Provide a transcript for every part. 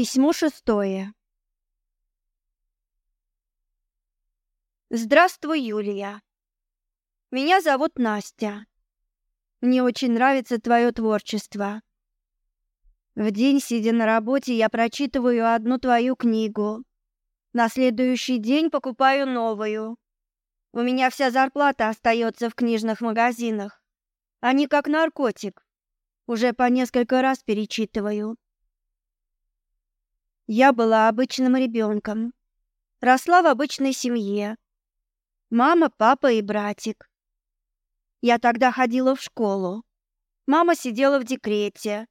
Письмо шестое. Здравствуй, Юлия. Меня зовут Настя. Мне очень нравится твое творчество. В день, сидя на работе, я прочитываю одну твою книгу. На следующий день покупаю новую. У меня вся зарплата остается в книжных магазинах. Они как наркотик. Уже по несколько раз перечитываю. Я была обычным ребенком. Росла в обычной семье. Мама, папа и братик. Я тогда ходила в школу. Мама сидела в декрете.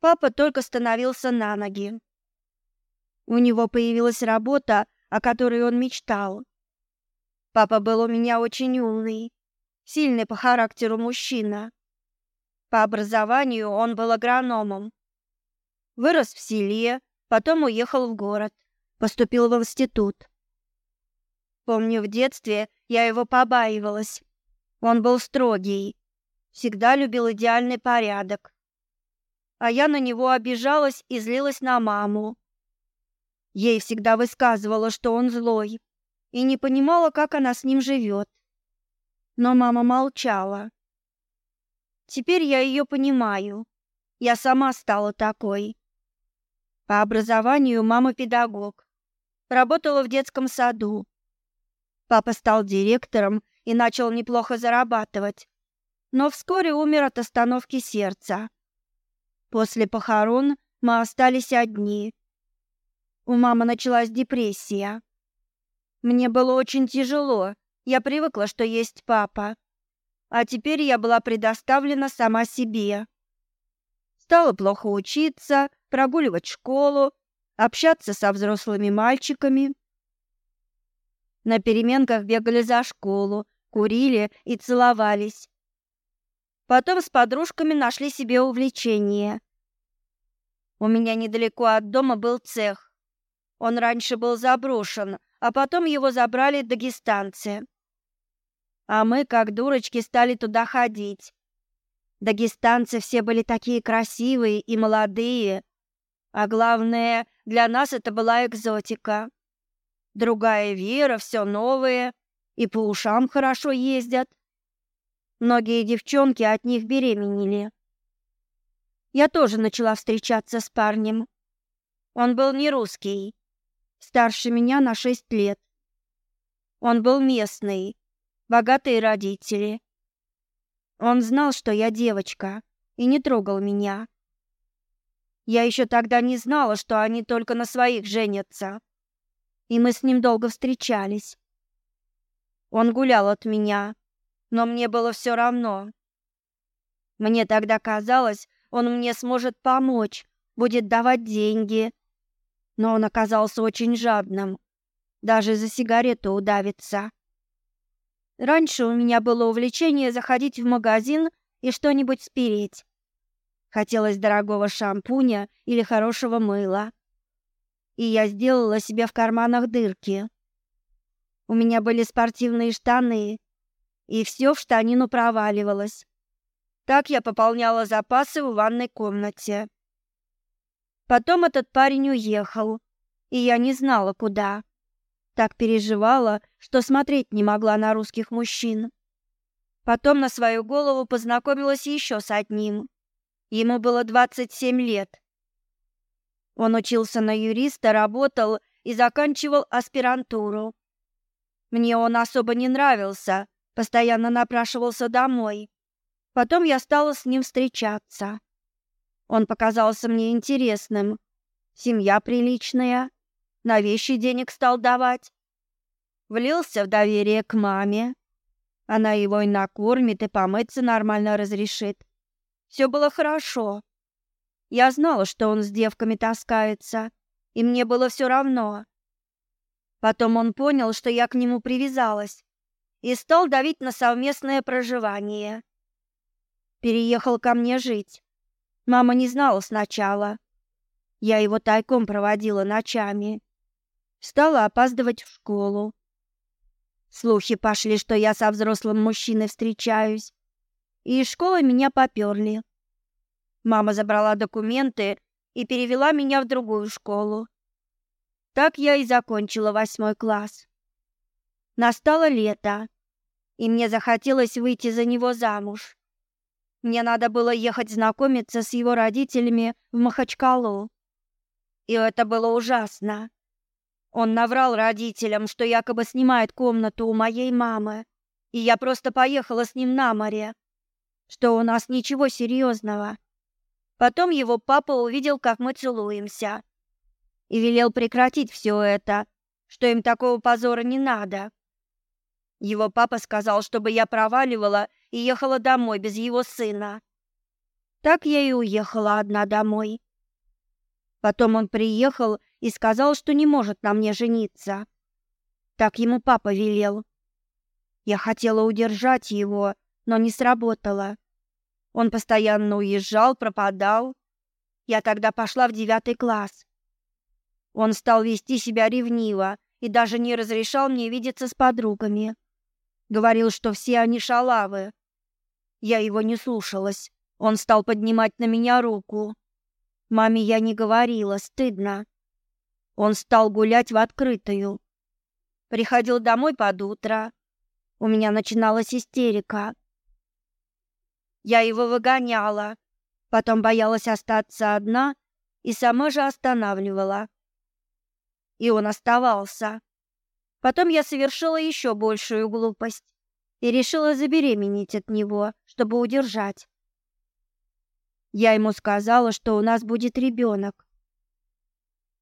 Папа только становился на ноги. У него появилась работа, о которой он мечтал. Папа был у меня очень умный, сильный по характеру мужчина. По образованию он был агрономом. Вырос в селе, Потом уехал в город, поступил в институт. Помню, в детстве я его побаивалась. Он был строгий, всегда любил идеальный порядок. А я на него обижалась и злилась на маму. Ей всегда высказывала, что он злой, и не понимала, как она с ним живет. Но мама молчала. Теперь я ее понимаю. Я сама стала такой. По образованию мама педагог. Работала в детском саду. Папа стал директором и начал неплохо зарабатывать. Но вскоре умер от остановки сердца. После похорон мы остались одни. У мамы началась депрессия. Мне было очень тяжело. Я привыкла, что есть папа. А теперь я была предоставлена сама себе. Стала плохо учиться, прогуливать школу, общаться со взрослыми мальчиками. На переменках бегали за школу, курили и целовались. Потом с подружками нашли себе увлечение. У меня недалеко от дома был цех. Он раньше был заброшен, а потом его забрали дагестанцы. А мы, как дурочки, стали туда ходить. Дагестанцы все были такие красивые и молодые, а главное, для нас это была экзотика. Другая вера, все новое, и по ушам хорошо ездят. Многие девчонки от них беременели. Я тоже начала встречаться с парнем. Он был не русский, старше меня на шесть лет. Он был местный, богатые родители. Он знал, что я девочка, и не трогал меня. Я еще тогда не знала, что они только на своих женятся. И мы с ним долго встречались. Он гулял от меня, но мне было все равно. Мне тогда казалось, он мне сможет помочь, будет давать деньги. Но он оказался очень жадным. Даже за сигарету удавится. Раньше у меня было увлечение заходить в магазин и что-нибудь спереть. Хотелось дорогого шампуня или хорошего мыла. И я сделала себе в карманах дырки. У меня были спортивные штаны, и все в штанину проваливалось. Так я пополняла запасы в ванной комнате. Потом этот парень уехал, и я не знала, куда. Так переживала, что смотреть не могла на русских мужчин. Потом на свою голову познакомилась еще с одним. Ему было 27 лет. Он учился на юриста, работал и заканчивал аспирантуру. Мне он особо не нравился, постоянно напрашивался домой. Потом я стала с ним встречаться. Он показался мне интересным. Семья приличная, на вещи денег стал давать. Влился в доверие к маме. Она его и накормит, и помыться нормально разрешит. Все было хорошо. Я знала, что он с девками таскается, и мне было все равно. Потом он понял, что я к нему привязалась, и стал давить на совместное проживание. Переехал ко мне жить. Мама не знала сначала. Я его тайком проводила ночами. Стала опаздывать в школу. Слухи пошли, что я со взрослым мужчиной встречаюсь и из школы меня поперли. Мама забрала документы, и перевела меня в другую школу. Так я и закончила восьмой класс. Настало лето, и мне захотелось выйти за него замуж. Мне надо было ехать знакомиться с его родителями в Махачкалу. И это было ужасно. Он наврал родителям, что якобы снимает комнату у моей мамы, и я просто поехала с ним на море. Что у нас ничего серьезного. Потом его папа увидел, как мы целуемся, и велел прекратить все это, что им такого позора не надо. Его папа сказал, чтобы я проваливала и ехала домой без его сына. Так я и уехала одна домой. Потом он приехал и сказал, что не может на мне жениться. Так ему папа велел. Я хотела удержать его, но не сработало. Он постоянно уезжал, пропадал. Я тогда пошла в девятый класс. Он стал вести себя ревниво и даже не разрешал мне видеться с подругами. Говорил, что все они шалавы. Я его не слушалась. Он стал поднимать на меня руку. Маме я не говорила, стыдно. Он стал гулять в открытую. Приходил домой под утро. У меня начиналась истерика. Я его выгоняла, потом боялась остаться одна и сама же останавливала. И он оставался. Потом я совершила еще большую глупость и решила забеременеть от него, чтобы удержать. Я ему сказала, что у нас будет ребенок.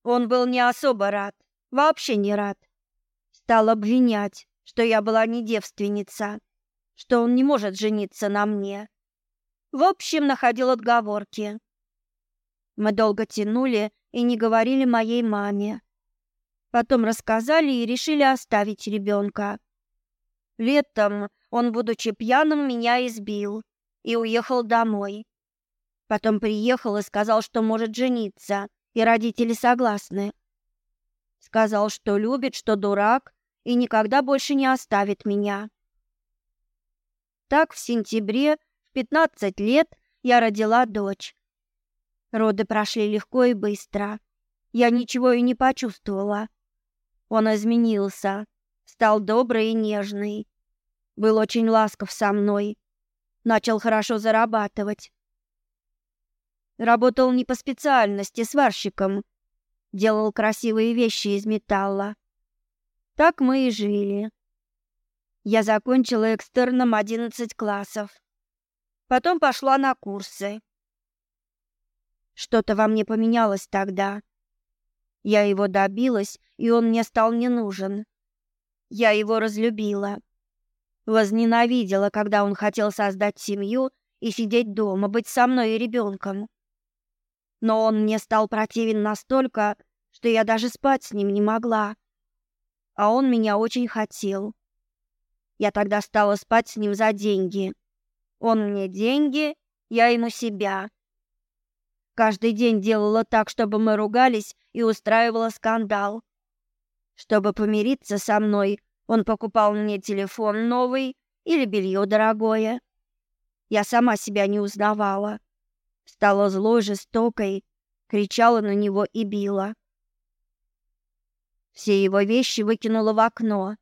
Он был не особо рад, вообще не рад. Стал обвинять, что я была не девственница, что он не может жениться на мне. В общем, находил отговорки. Мы долго тянули и не говорили моей маме. Потом рассказали и решили оставить ребенка. Летом он, будучи пьяным, меня избил и уехал домой. Потом приехал и сказал, что может жениться, и родители согласны. Сказал, что любит, что дурак и никогда больше не оставит меня. Так в сентябре 15 лет я родила дочь. Роды прошли легко и быстро. Я ничего и не почувствовала. Он изменился, стал добрый и нежный. Был очень ласков со мной. Начал хорошо зарабатывать. Работал не по специальности сварщиком. Делал красивые вещи из металла. Так мы и жили. Я закончила экстерном 11 классов. Потом пошла на курсы. Что-то во мне поменялось тогда. Я его добилась, и он мне стал не нужен. Я его разлюбила. Возненавидела, когда он хотел создать семью и сидеть дома, быть со мной и ребенком но он мне стал противен настолько, что я даже спать с ним не могла. А он меня очень хотел. Я тогда стала спать с ним за деньги. Он мне деньги, я ему себя. Каждый день делала так, чтобы мы ругались и устраивала скандал. Чтобы помириться со мной, он покупал мне телефон новый или белье дорогое. Я сама себя не узнавала стала злой, жестокой, кричала на него и била. Все его вещи выкинула в окно.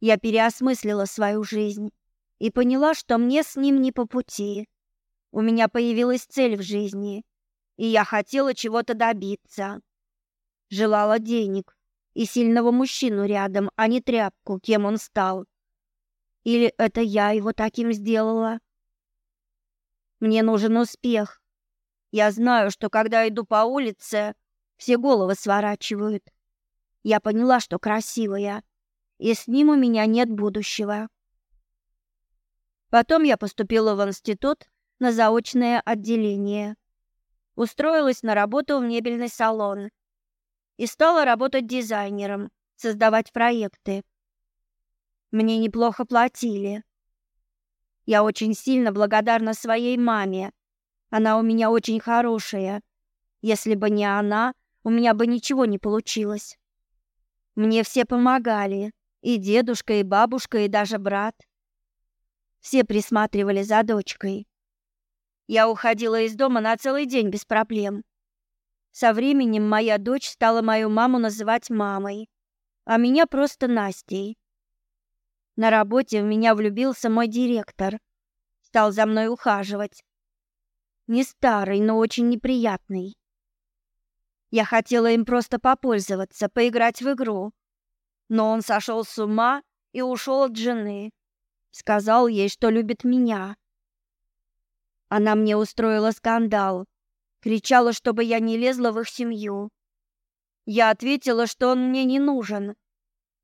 Я переосмыслила свою жизнь и поняла, что мне с ним не по пути. У меня появилась цель в жизни, и я хотела чего-то добиться. Желала денег и сильного мужчину рядом, а не тряпку, кем он стал. Или это я его таким сделала? Мне нужен успех. Я знаю, что когда иду по улице, все головы сворачивают. Я поняла, что красивая, и с ним у меня нет будущего. Потом я поступила в институт на заочное отделение. Устроилась на работу в мебельный салон и стала работать дизайнером, создавать проекты. Мне неплохо платили. Я очень сильно благодарна своей маме. Она у меня очень хорошая. Если бы не она, у меня бы ничего не получилось. Мне все помогали, и дедушка, и бабушка, и даже брат. Все присматривали за дочкой. Я уходила из дома на целый день без проблем. Со временем моя дочь стала мою маму называть мамой, а меня просто Настей. На работе в меня влюбился мой директор. Стал за мной ухаживать. Не старый, но очень неприятный. Я хотела им просто попользоваться, поиграть в игру. Но он сошел с ума и ушел от жены. Сказал ей, что любит меня. Она мне устроила скандал. Кричала, чтобы я не лезла в их семью. Я ответила, что он мне не нужен.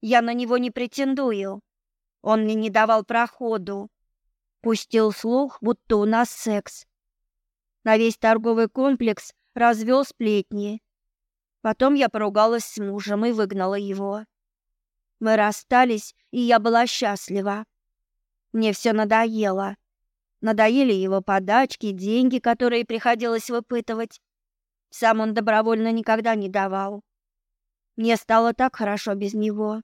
Я на него не претендую. Он мне не давал проходу. Пустил слух, будто у нас секс. На весь торговый комплекс развел сплетни. Потом я поругалась с мужем и выгнала его. Мы расстались, и я была счастлива. Мне все надоело. Надоели его подачки, деньги, которые приходилось выпытывать. Сам он добровольно никогда не давал. Мне стало так хорошо без него.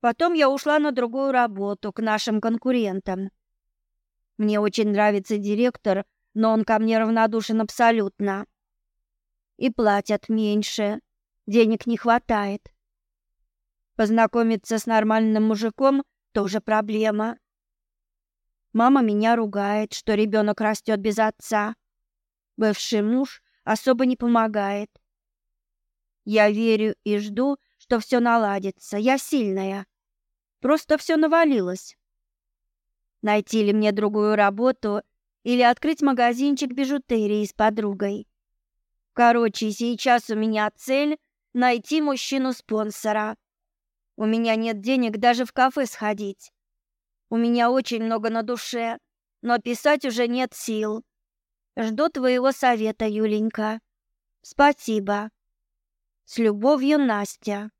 Потом я ушла на другую работу к нашим конкурентам. Мне очень нравится директор, но он ко мне равнодушен абсолютно. И платят меньше, денег не хватает. Познакомиться с нормальным мужиком тоже проблема. Мама меня ругает, что ребенок растет без отца. Бывший муж особо не помогает. Я верю и жду, что все наладится. Я сильная. Просто все навалилось. Найти ли мне другую работу или открыть магазинчик бижутерии с подругой. Короче, сейчас у меня цель найти мужчину-спонсора. У меня нет денег даже в кафе сходить. У меня очень много на душе, но писать уже нет сил. Жду твоего совета, Юленька. Спасибо. С любовью, Настя.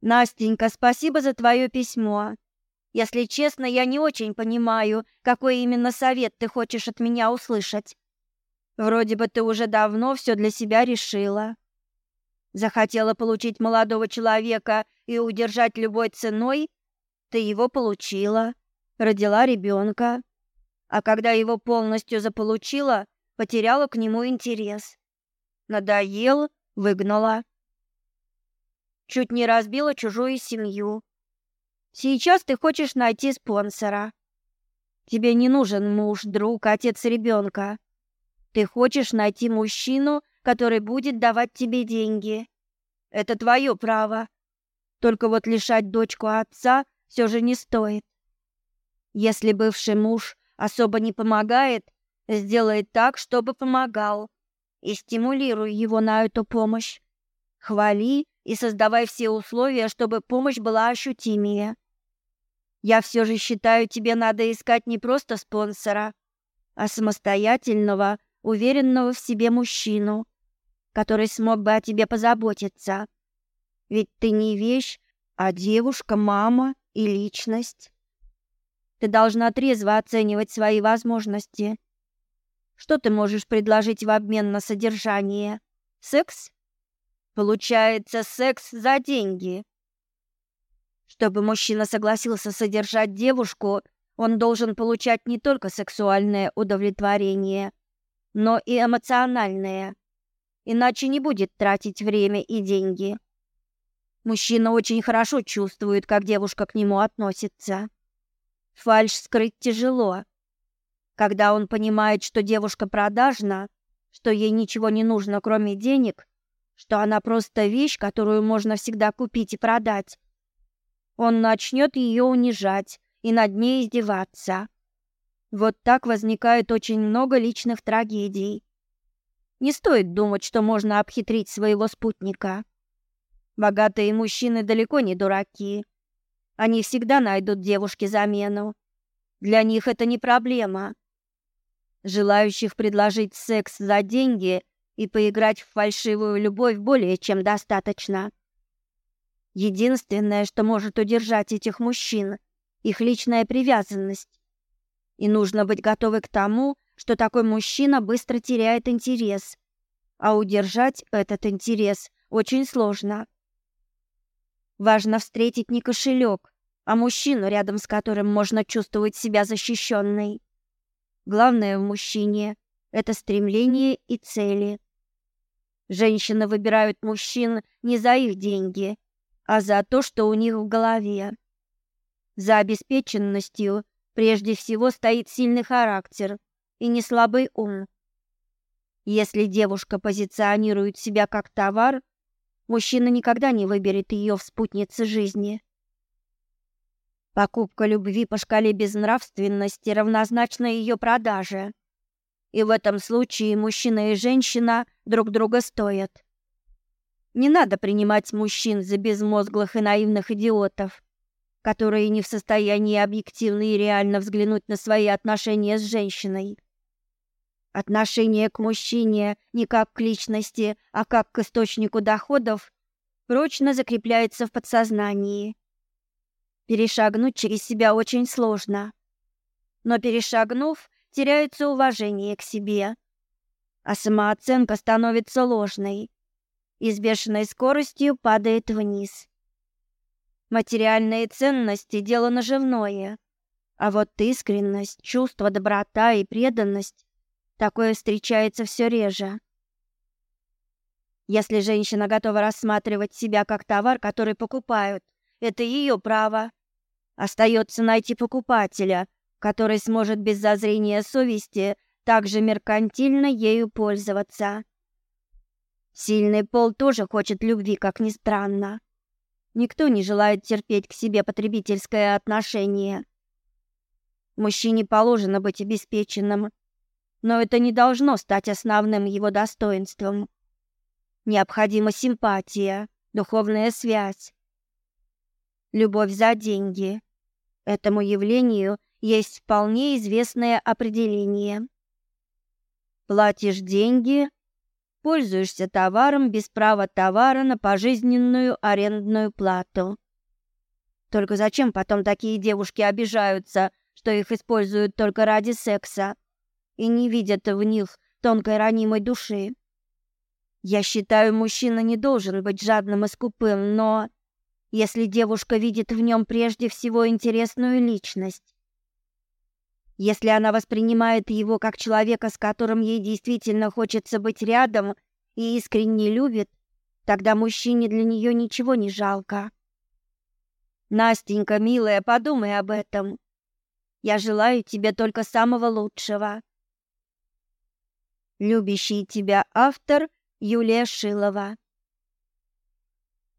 Настенька, спасибо за твое письмо. Если честно, я не очень понимаю, какой именно совет ты хочешь от меня услышать. Вроде бы ты уже давно все для себя решила. Захотела получить молодого человека и удержать любой ценой, ты его получила, родила ребенка. А когда его полностью заполучила, потеряла к нему интерес. Надоел, выгнала. Чуть не разбила чужую семью. Сейчас ты хочешь найти спонсора. Тебе не нужен муж, друг, отец ребенка. Ты хочешь найти мужчину, который будет давать тебе деньги. Это твое право. Только вот лишать дочку отца все же не стоит. Если бывший муж особо не помогает, Сделай так, чтобы помогал, и стимулируй его на эту помощь. Хвали и создавай все условия, чтобы помощь была ощутимее. Я все же считаю, тебе надо искать не просто спонсора, а самостоятельного, уверенного в себе мужчину, который смог бы о тебе позаботиться. Ведь ты не вещь, а девушка, мама и личность. Ты должна трезво оценивать свои возможности что ты можешь предложить в обмен на содержание? Секс? Получается, секс за деньги. Чтобы мужчина согласился содержать девушку, он должен получать не только сексуальное удовлетворение, но и эмоциональное. Иначе не будет тратить время и деньги. Мужчина очень хорошо чувствует, как девушка к нему относится. Фальшь скрыть тяжело. Когда он понимает, что девушка продажна, что ей ничего не нужно, кроме денег, что она просто вещь, которую можно всегда купить и продать, он начнет ее унижать и над ней издеваться. Вот так возникает очень много личных трагедий. Не стоит думать, что можно обхитрить своего спутника. Богатые мужчины далеко не дураки. Они всегда найдут девушке замену. Для них это не проблема. Желающих предложить секс за деньги и поиграть в фальшивую любовь более чем достаточно. Единственное, что может удержать этих мужчин, их личная привязанность. И нужно быть готовы к тому, что такой мужчина быстро теряет интерес, а удержать этот интерес очень сложно. Важно встретить не кошелек, а мужчину, рядом с которым можно чувствовать себя защищенной. Главное в мужчине — это стремление и цели. Женщины выбирают мужчин не за их деньги, а за то, что у них в голове. За обеспеченностью прежде всего стоит сильный характер и не слабый ум. Если девушка позиционирует себя как товар, мужчина никогда не выберет ее в спутнице жизни. Покупка любви по шкале безнравственности равнозначна ее продаже. И в этом случае мужчина и женщина друг друга стоят. Не надо принимать мужчин за безмозглых и наивных идиотов, которые не в состоянии объективно и реально взглянуть на свои отношения с женщиной. Отношение к мужчине не как к личности, а как к источнику доходов прочно закрепляется в подсознании Перешагнуть через себя очень сложно. Но перешагнув, теряется уважение к себе, а самооценка становится ложной и с бешеной скоростью падает вниз. Материальные ценности – дело наживное, а вот искренность, чувство, доброта и преданность – такое встречается все реже. Если женщина готова рассматривать себя как товар, который покупают, это ее право. Остается найти покупателя, который сможет без зазрения совести также меркантильно ею пользоваться. Сильный пол тоже хочет любви, как ни странно. Никто не желает терпеть к себе потребительское отношение. Мужчине положено быть обеспеченным, но это не должно стать основным его достоинством. Необходима симпатия, духовная связь, любовь за деньги. Этому явлению есть вполне известное определение. Платишь деньги, пользуешься товаром без права товара на пожизненную арендную плату. Только зачем потом такие девушки обижаются, что их используют только ради секса и не видят в них тонкой ранимой души? Я считаю, мужчина не должен быть жадным и скупым, но если девушка видит в нем прежде всего интересную личность. Если она воспринимает его как человека, с которым ей действительно хочется быть рядом и искренне любит, тогда мужчине для нее ничего не жалко. Настенька, милая, подумай об этом. Я желаю тебе только самого лучшего. Любящий тебя автор Юлия Шилова